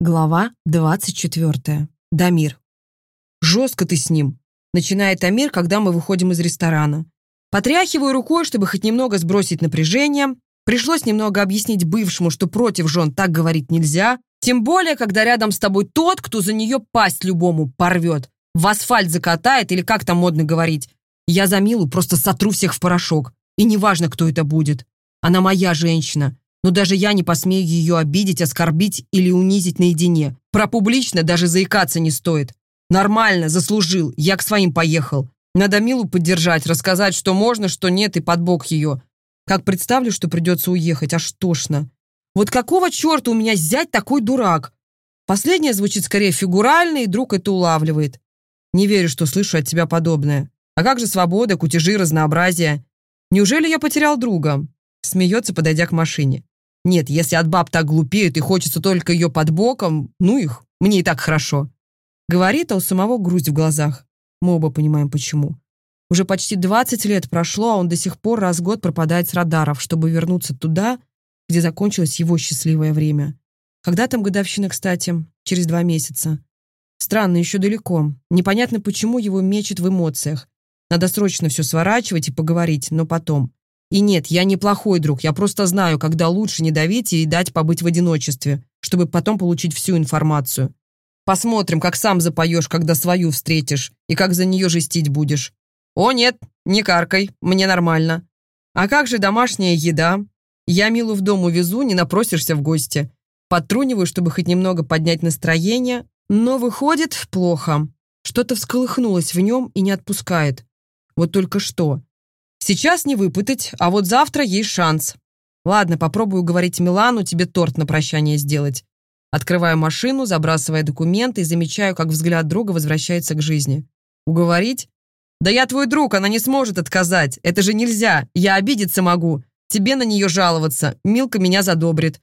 Глава 24. Дамир. «Жестко ты с ним», — начинает Амир, когда мы выходим из ресторана. Потряхиваю рукой, чтобы хоть немного сбросить напряжение. Пришлось немного объяснить бывшему, что против жен так говорить нельзя. Тем более, когда рядом с тобой тот, кто за нее пасть любому порвет, в асфальт закатает или как там модно говорить. Я за Милу просто сотру всех в порошок. И неважно, кто это будет. Она моя женщина. Но даже я не посмею ее обидеть, оскорбить или унизить наедине. Про публично даже заикаться не стоит. Нормально, заслужил, я к своим поехал. Надо Милу поддержать, рассказать, что можно, что нет, и под бок ее. Как представлю, что придется уехать, аж тошно. Вот какого черта у меня зять такой дурак? Последнее звучит скорее фигурально, и друг это улавливает. Не верю, что слышу от тебя подобное. А как же свобода, кутежи, разнообразие? Неужели я потерял друга? Смеется, подойдя к машине. Нет, если от баб так глупеют и хочется только ее под боком, ну их, мне и так хорошо. Говорит, а у самого грусть в глазах. Мы оба понимаем, почему. Уже почти 20 лет прошло, а он до сих пор раз в год пропадает с радаров, чтобы вернуться туда, где закончилось его счастливое время. Когда там годовщина, кстати? Через два месяца. Странно, еще далеко. Непонятно, почему его мечет в эмоциях. Надо срочно все сворачивать и поговорить, но потом. И нет, я не плохой друг, я просто знаю, когда лучше не давить и дать побыть в одиночестве, чтобы потом получить всю информацию. Посмотрим, как сам запоешь, когда свою встретишь, и как за нее жестить будешь. О нет, не каркай, мне нормально. А как же домашняя еда? Я Милу в дом увезу, не напросишься в гости. Подтруниваю, чтобы хоть немного поднять настроение, но выходит плохо. Что-то всколыхнулось в нем и не отпускает. Вот только что. Сейчас не выпытать, а вот завтра есть шанс. Ладно, попробую уговорить Милану тебе торт на прощание сделать. Открываю машину, забрасывая документы и замечаю, как взгляд друга возвращается к жизни. Уговорить? Да я твой друг, она не сможет отказать. Это же нельзя. Я обидеться могу. Тебе на нее жаловаться. Милка меня задобрит.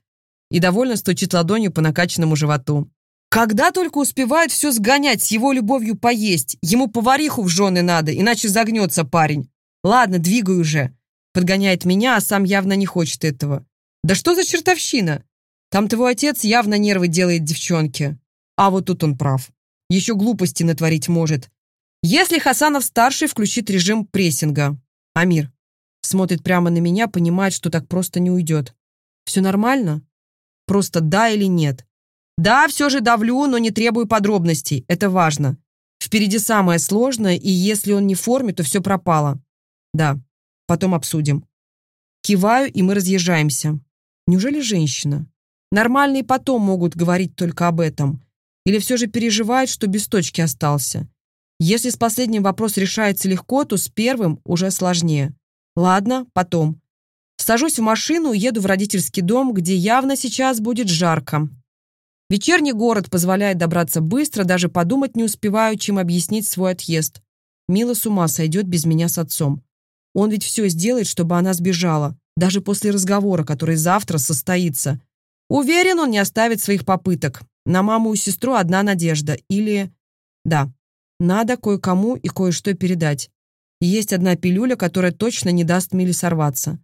И довольно стучит ладонью по накачанному животу. Когда только успевает все сгонять с его любовью поесть. Ему повариху в жены надо, иначе загнется парень. «Ладно, двигай уже!» Подгоняет меня, а сам явно не хочет этого. «Да что за чертовщина? Там твой отец явно нервы делает девчонке». А вот тут он прав. Еще глупости натворить может. Если Хасанов-старший включит режим прессинга. Амир смотрит прямо на меня, понимает, что так просто не уйдет. Все нормально? Просто да или нет? Да, все же давлю, но не требую подробностей. Это важно. Впереди самое сложное, и если он не в форме, то все пропало. Да, потом обсудим. Киваю, и мы разъезжаемся. Неужели женщина? Нормальные потом могут говорить только об этом. Или все же переживают, что без точки остался. Если с последним вопрос решается легко, то с первым уже сложнее. Ладно, потом. Сажусь в машину еду в родительский дом, где явно сейчас будет жарко. Вечерний город позволяет добраться быстро, даже подумать не успеваю, чем объяснить свой отъезд. Мила с ума сойдет без меня с отцом. Он ведь все сделает, чтобы она сбежала, даже после разговора, который завтра состоится. Уверен, он не оставит своих попыток. На маму и сестру одна надежда. Или... Да, надо кое-кому и кое-что передать. есть одна пилюля, которая точно не даст Миле сорваться.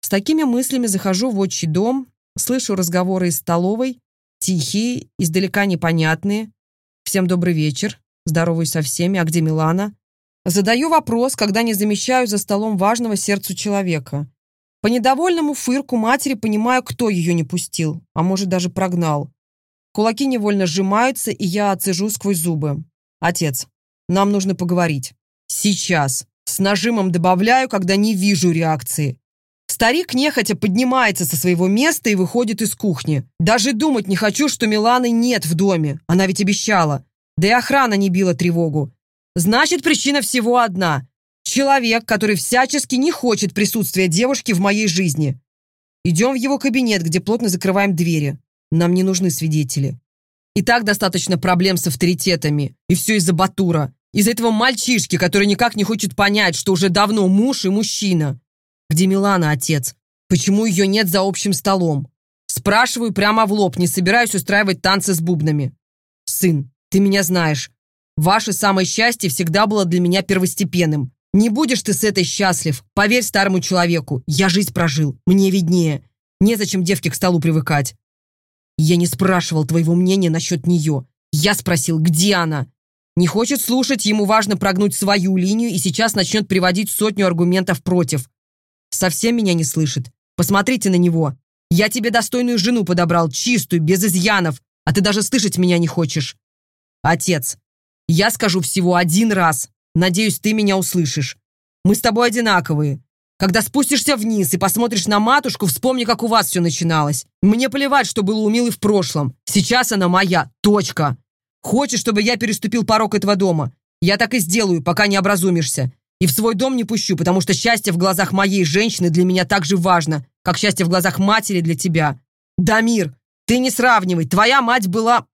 С такими мыслями захожу в отчий дом, слышу разговоры из столовой, тихие, издалека непонятные. «Всем добрый вечер. Здороваюсь со всеми. А где Милана?» Задаю вопрос, когда не замечаю за столом важного сердцу человека. По недовольному фырку матери понимаю, кто ее не пустил, а может даже прогнал. Кулаки невольно сжимаются, и я отцежу сквозь зубы. «Отец, нам нужно поговорить. Сейчас!» С нажимом добавляю, когда не вижу реакции. Старик нехотя поднимается со своего места и выходит из кухни. Даже думать не хочу, что Миланы нет в доме. Она ведь обещала. Да и охрана не била тревогу. Значит, причина всего одна. Человек, который всячески не хочет присутствия девушки в моей жизни. Идем в его кабинет, где плотно закрываем двери. Нам не нужны свидетели. И так достаточно проблем с авторитетами. И все из-за Батура. Из-за этого мальчишки, который никак не хочет понять, что уже давно муж и мужчина. Где Милана, отец? Почему ее нет за общим столом? Спрашиваю прямо в лоб, не собираюсь устраивать танцы с бубнами. Сын, ты меня знаешь. Ваше самое счастье всегда было для меня первостепенным. Не будешь ты с этой счастлив. Поверь старому человеку. Я жизнь прожил. Мне виднее. Незачем девке к столу привыкать. Я не спрашивал твоего мнения насчет нее. Я спросил, где она? Не хочет слушать, ему важно прогнуть свою линию и сейчас начнет приводить сотню аргументов против. Совсем меня не слышит. Посмотрите на него. Я тебе достойную жену подобрал, чистую, без изъянов, а ты даже слышать меня не хочешь. Отец, я скажу всего один раз. Надеюсь, ты меня услышишь. Мы с тобой одинаковые. Когда спустишься вниз и посмотришь на матушку, вспомни, как у вас все начиналось. Мне плевать, что было у Милы в прошлом. Сейчас она моя. Точка. Хочешь, чтобы я переступил порог этого дома? Я так и сделаю, пока не образумишься. И в свой дом не пущу, потому что счастье в глазах моей женщины для меня так же важно, как счастье в глазах матери для тебя. Дамир, ты не сравнивай. Твоя мать была...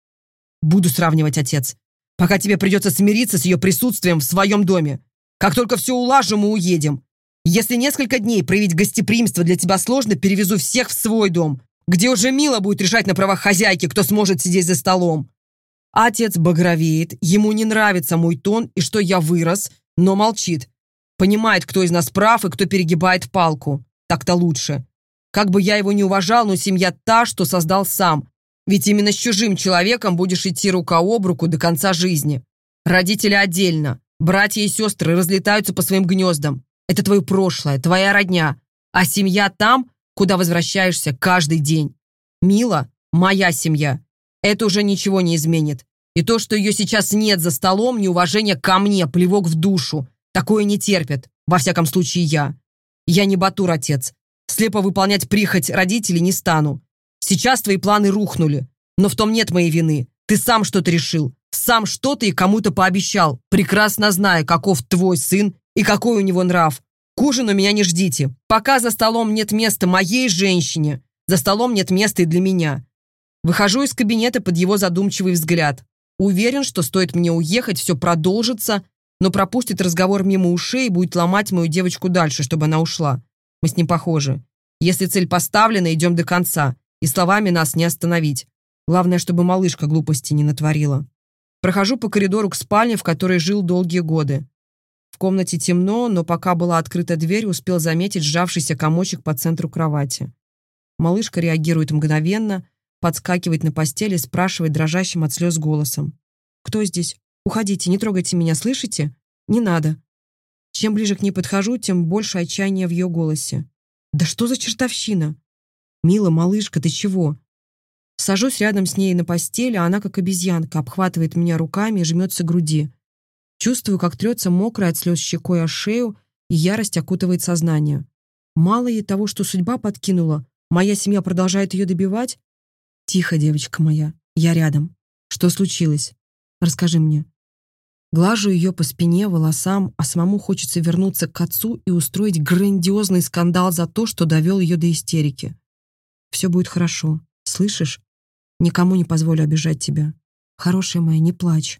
Буду сравнивать, отец. Пока тебе придется смириться с ее присутствием в своем доме. Как только все улажу, мы уедем. Если несколько дней проявить гостеприимство для тебя сложно, перевезу всех в свой дом, где уже Мила будет решать на правах хозяйки, кто сможет сидеть за столом. Отец багровеет, ему не нравится мой тон и что я вырос, но молчит. Понимает, кто из нас прав и кто перегибает палку. Так-то лучше. Как бы я его не уважал, но семья та, что создал сам. Ведь именно с чужим человеком будешь идти рука об руку до конца жизни. Родители отдельно. Братья и сестры разлетаются по своим гнездам. Это твое прошлое, твоя родня. А семья там, куда возвращаешься каждый день. Мила – моя семья. Это уже ничего не изменит. И то, что ее сейчас нет за столом, неуважение ко мне, плевок в душу. Такое не терпят. Во всяком случае, я. Я не Батур, отец. Слепо выполнять прихоть родителей не стану. Сейчас твои планы рухнули. Но в том нет моей вины. Ты сам что-то решил. Сам что-то и кому-то пообещал, прекрасно зная, каков твой сын и какой у него нрав. К ужину меня не ждите. Пока за столом нет места моей женщине, за столом нет места и для меня. Выхожу из кабинета под его задумчивый взгляд. Уверен, что стоит мне уехать, все продолжится, но пропустит разговор мимо ушей и будет ломать мою девочку дальше, чтобы она ушла. Мы с ним похожи. Если цель поставлена, идем до конца, и словами нас не остановить. Главное, чтобы малышка глупости не натворила. Прохожу по коридору к спальне, в которой жил долгие годы. В комнате темно, но пока была открыта дверь, успел заметить сжавшийся комочек по центру кровати. Малышка реагирует мгновенно, подскакивает на постели, спрашивает дрожащим от слез голосом. «Кто здесь? Уходите, не трогайте меня, слышите? Не надо». Чем ближе к ней подхожу, тем больше отчаяния в ее голосе. «Да что за чертовщина?» «Мила, малышка, ты чего?» Сажусь рядом с ней на постели, а она, как обезьянка, обхватывает меня руками и жмется к груди. Чувствую, как трется мокрая от слез щекой о шею, и ярость окутывает сознание. Мало ей того, что судьба подкинула, моя семья продолжает ее добивать? Тихо, девочка моя, я рядом. Что случилось? Расскажи мне. Глажу ее по спине, волосам, а самому хочется вернуться к отцу и устроить грандиозный скандал за то, что довел ее до истерики. Все будет хорошо. Слышишь? Никому не позволю обижать тебя. Хорошая моя, не плачь.